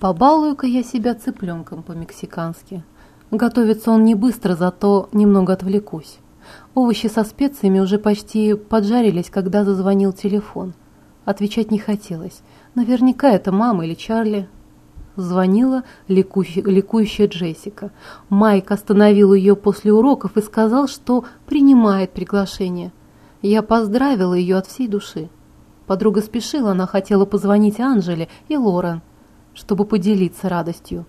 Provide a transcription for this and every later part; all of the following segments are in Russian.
Побалую-ка я себя цыпленком по-мексикански. Готовится он не быстро, зато немного отвлекусь. Овощи со специями уже почти поджарились, когда зазвонил телефон. Отвечать не хотелось. Наверняка это мама или Чарли. Звонила ликующая, ликующая Джессика. Майк остановил ее после уроков и сказал, что принимает приглашение. Я поздравила ее от всей души. Подруга спешила, она хотела позвонить Анжеле и Лорен, чтобы поделиться радостью.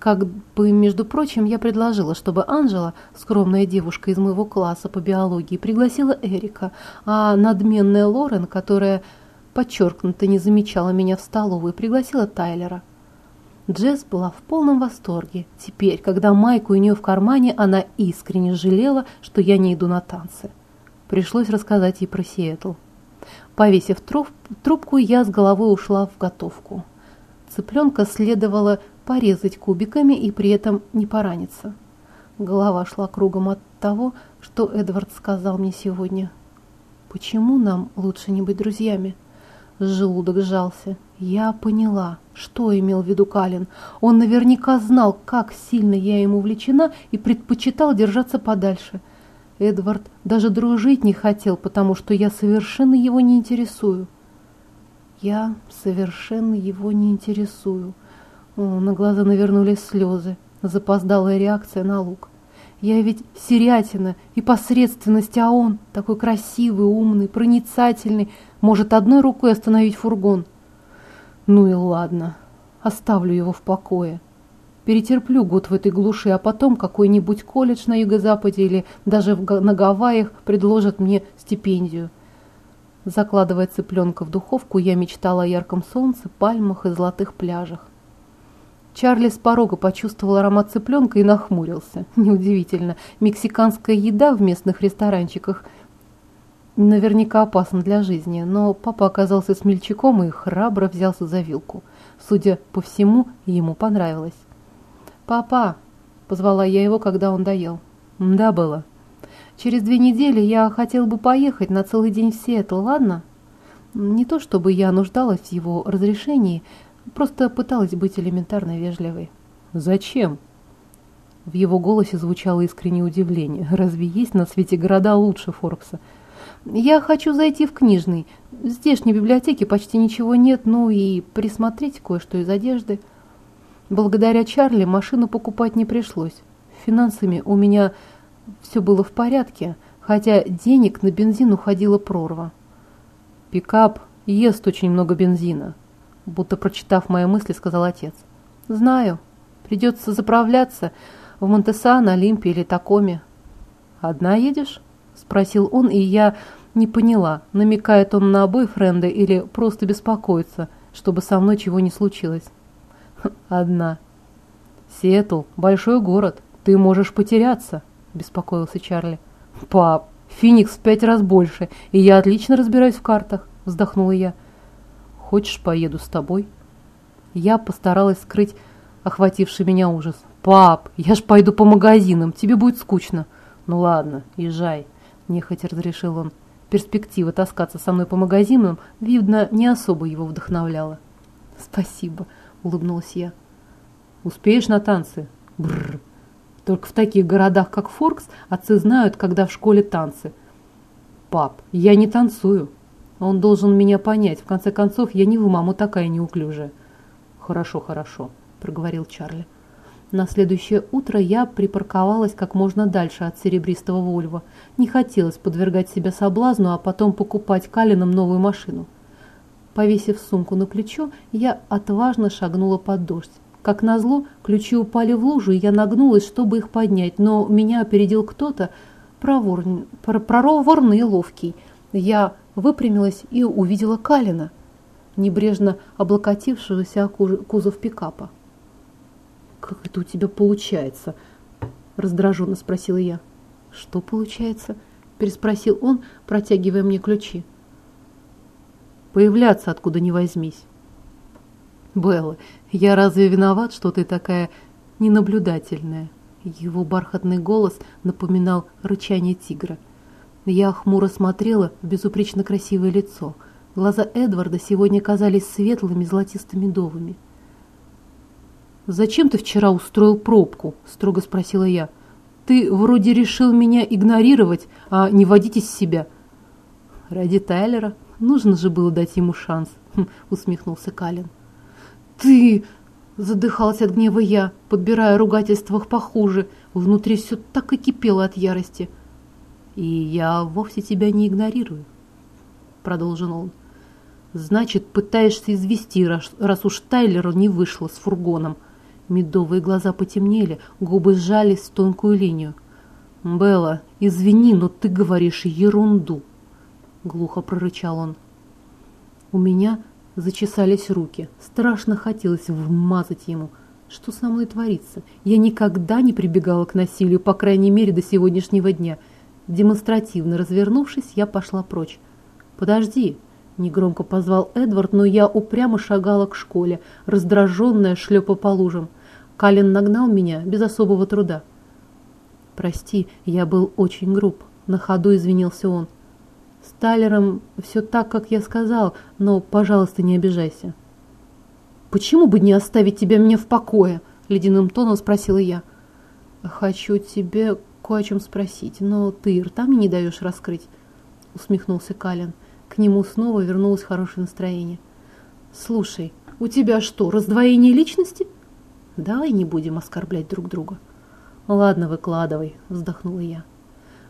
Как бы, между прочим, я предложила, чтобы Анжела, скромная девушка из моего класса по биологии, пригласила Эрика, а надменная Лорен, которая подчеркнуто не замечала меня в столовой, пригласила Тайлера. Джесс была в полном восторге. Теперь, когда майку у нее в кармане, она искренне жалела, что я не иду на танцы. Пришлось рассказать ей про Сиэтл. Повесив трубку, я с головой ушла в готовку. Цыпленка следовало порезать кубиками и при этом не пораниться. Голова шла кругом от того, что Эдвард сказал мне сегодня. Почему нам лучше не быть друзьями? Желудок сжался. Я поняла, что имел в виду Калин. Он наверняка знал, как сильно я ему увлечена и предпочитал держаться подальше. Эдвард даже дружить не хотел, потому что я совершенно его не интересую. Я совершенно его не интересую. О, на глаза навернулись слезы. Запоздалая реакция на лук. Я ведь серятина и посредственность, а он такой красивый, умный, проницательный, может одной рукой остановить фургон. Ну и ладно, оставлю его в покое. Перетерплю год в этой глуши, а потом какой-нибудь колледж на юго-западе или даже на Гавайях предложат мне стипендию. Закладывая цыпленка в духовку, я мечтала о ярком солнце, пальмах и золотых пляжах. Чарли с порога почувствовал аромат цыпленка и нахмурился. Неудивительно, мексиканская еда в местных ресторанчиках наверняка опасна для жизни, но папа оказался смельчаком и храбро взялся за вилку. Судя по всему, ему понравилось. «Папа!» – позвала я его, когда он доел. «Да, было. Через две недели я хотел бы поехать на целый день в Сиэтл, ладно?» Не то чтобы я нуждалась в его разрешении, просто пыталась быть элементарно вежливой. «Зачем?» В его голосе звучало искреннее удивление. «Разве есть на свете города лучше Форбса?» «Я хочу зайти в книжный. В здешней библиотеке почти ничего нет, ну и присмотреть кое-что из одежды». Благодаря Чарли машину покупать не пришлось. Финансами у меня все было в порядке, хотя денег на бензин уходила прорва. «Пикап ест очень много бензина», будто прочитав мои мысли, сказал отец. «Знаю. Придется заправляться в Монтесан, Олимпе или Такоме». «Одна едешь?» – спросил он, и я не поняла, намекает он на бойфренда или просто беспокоится, чтобы со мной чего не случилось. «Одна». «Сиэтл – большой город, ты можешь потеряться», – беспокоился Чарли. «Пап, Феникс в пять раз больше, и я отлично разбираюсь в картах», – вздохнула я. «Хочешь, поеду с тобой?» Я постаралась скрыть охвативший меня ужас. «Пап, я ж пойду по магазинам, тебе будет скучно». «Ну ладно, езжай», – нехотя разрешил он. Перспектива таскаться со мной по магазинам, видно, не особо его вдохновляла. «Спасибо», – улыбнулась я. «Успеешь на танцы?» Бррр. Только в таких городах, как Форкс, отцы знают, когда в школе танцы. «Пап, я не танцую», он должен меня понять. В конце концов, я не в маму такая неуклюжая. Хорошо, хорошо, проговорил Чарли. На следующее утро я припарковалась как можно дальше от серебристого Вольва. Не хотелось подвергать себя соблазну, а потом покупать Калином новую машину. Повесив сумку на плечо, я отважно шагнула под дождь. Как назло, ключи упали в лужу, и я нагнулась, чтобы их поднять, но меня опередил кто-то проворный, проворный и ловкий. Я выпрямилась и увидела Калина, небрежно облокотившегося о кузов пикапа. «Как это у тебя получается?» – раздраженно спросила я. «Что получается?» – переспросил он, протягивая мне ключи. «Появляться откуда ни возьмись». «Белла, я разве виноват, что ты такая ненаблюдательная?» Его бархатный голос напоминал рычание тигра – я хмуро смотрела в безупречно красивое лицо. Глаза Эдварда сегодня казались светлыми, золотисто-медовыми. «Зачем ты вчера устроил пробку?» – строго спросила я. «Ты вроде решил меня игнорировать, а не водить из себя». «Ради Тайлера нужно же было дать ему шанс», – усмехнулся Калин. «Ты...» – задыхалась от гнева я, подбирая ругательствах похуже. Внутри все так и кипело от ярости. «И я вовсе тебя не игнорирую», – продолжил он. «Значит, пытаешься извести, раз, уж Тайлеру не вышло с фургоном». Медовые глаза потемнели, губы сжались в тонкую линию. «Белла, извини, но ты говоришь ерунду!» Глухо прорычал он. У меня зачесались руки. Страшно хотелось вмазать ему. Что со мной творится? Я никогда не прибегала к насилию, по крайней мере, до сегодняшнего дня. Демонстративно развернувшись, я пошла прочь. «Подожди!» – негромко позвал Эдвард, но я упрямо шагала к школе, раздраженная шлепа по лужам. Калин нагнал меня без особого труда. «Прости, я был очень груб», – на ходу извинился он. «С Талером все так, как я сказал, но, пожалуйста, не обижайся». «Почему бы не оставить тебя мне в покое?» – ледяным тоном спросила я. «Хочу тебе кое о чем спросить, но ты рта мне не даешь раскрыть», – усмехнулся Калин. К нему снова вернулось хорошее настроение. «Слушай, у тебя что, раздвоение личности?» Давай не будем оскорблять друг друга. Ладно, выкладывай, вздохнула я.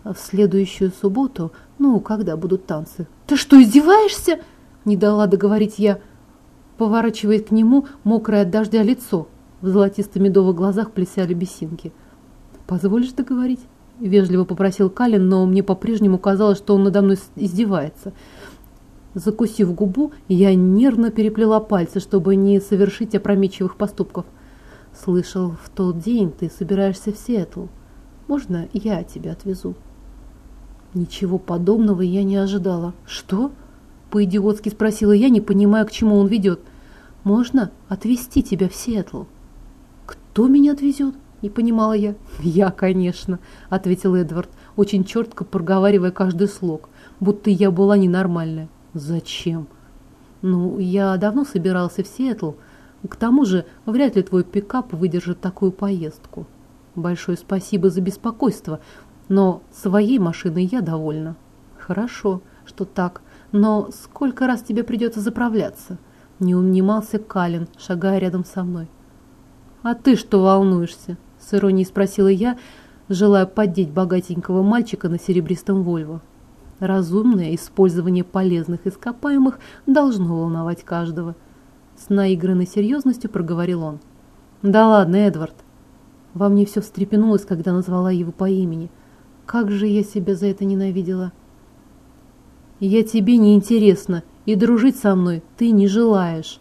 В следующую субботу, ну, когда будут танцы? Ты что, издеваешься? Не дала договорить я, поворачивает к нему мокрое от дождя лицо. В золотисто-медовых глазах плясали бесинки. «Позволишь договорить?» – вежливо попросил Калин, но мне по-прежнему казалось, что он надо мной издевается. Закусив губу, я нервно переплела пальцы, чтобы не совершить опрометчивых поступков – Слышал, в тот день ты собираешься в Сиэтл. Можно я тебя отвезу? Ничего подобного я не ожидала. Что? По-идиотски спросила я, не понимая, к чему он ведет. Можно отвезти тебя в Сиэтл? Кто меня отвезет? Не понимала я. Я, конечно, ответил Эдвард, очень четко проговаривая каждый слог, будто я была ненормальная. Зачем? Ну, я давно собирался в Сиэтл, к тому же, вряд ли твой пикап выдержит такую поездку. Большое спасибо за беспокойство, но своей машиной я довольна. Хорошо, что так, но сколько раз тебе придется заправляться? Не унимался Калин, шагая рядом со мной. А ты что волнуешься? С иронией спросила я, желая поддеть богатенького мальчика на серебристом Вольво. Разумное использование полезных ископаемых должно волновать каждого – с наигранной серьезностью проговорил он. «Да ладно, Эдвард!» Во мне все встрепенулось, когда назвала его по имени. Как же я себя за это ненавидела! «Я тебе не интересна, и дружить со мной ты не желаешь!»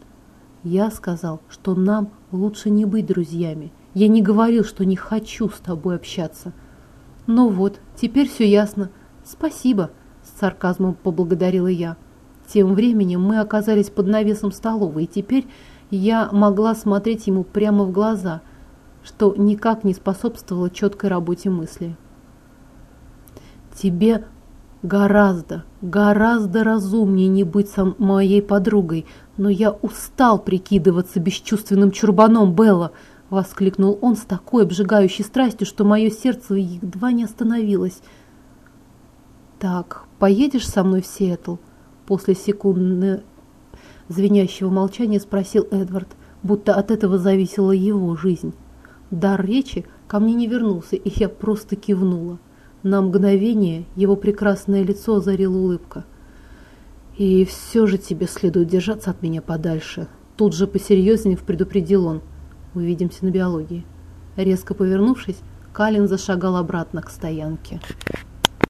Я сказал, что нам лучше не быть друзьями. Я не говорил, что не хочу с тобой общаться. Ну вот, теперь все ясно. Спасибо, с сарказмом поблагодарила я. Тем временем мы оказались под навесом столовой, и теперь я могла смотреть ему прямо в глаза, что никак не способствовало четкой работе мысли. «Тебе гораздо, гораздо разумнее не быть со моей подругой, но я устал прикидываться бесчувственным чурбаном, Белла!» — воскликнул он с такой обжигающей страстью, что мое сердце едва не остановилось. «Так, поедешь со мной в Сиэтл?» После секунды звенящего молчания спросил Эдвард, будто от этого зависела его жизнь. Дар речи ко мне не вернулся, и я просто кивнула. На мгновение его прекрасное лицо озарила улыбка. «И все же тебе следует держаться от меня подальше». Тут же посерьезнее предупредил он. «Увидимся на биологии». Резко повернувшись, Калин зашагал обратно к стоянке.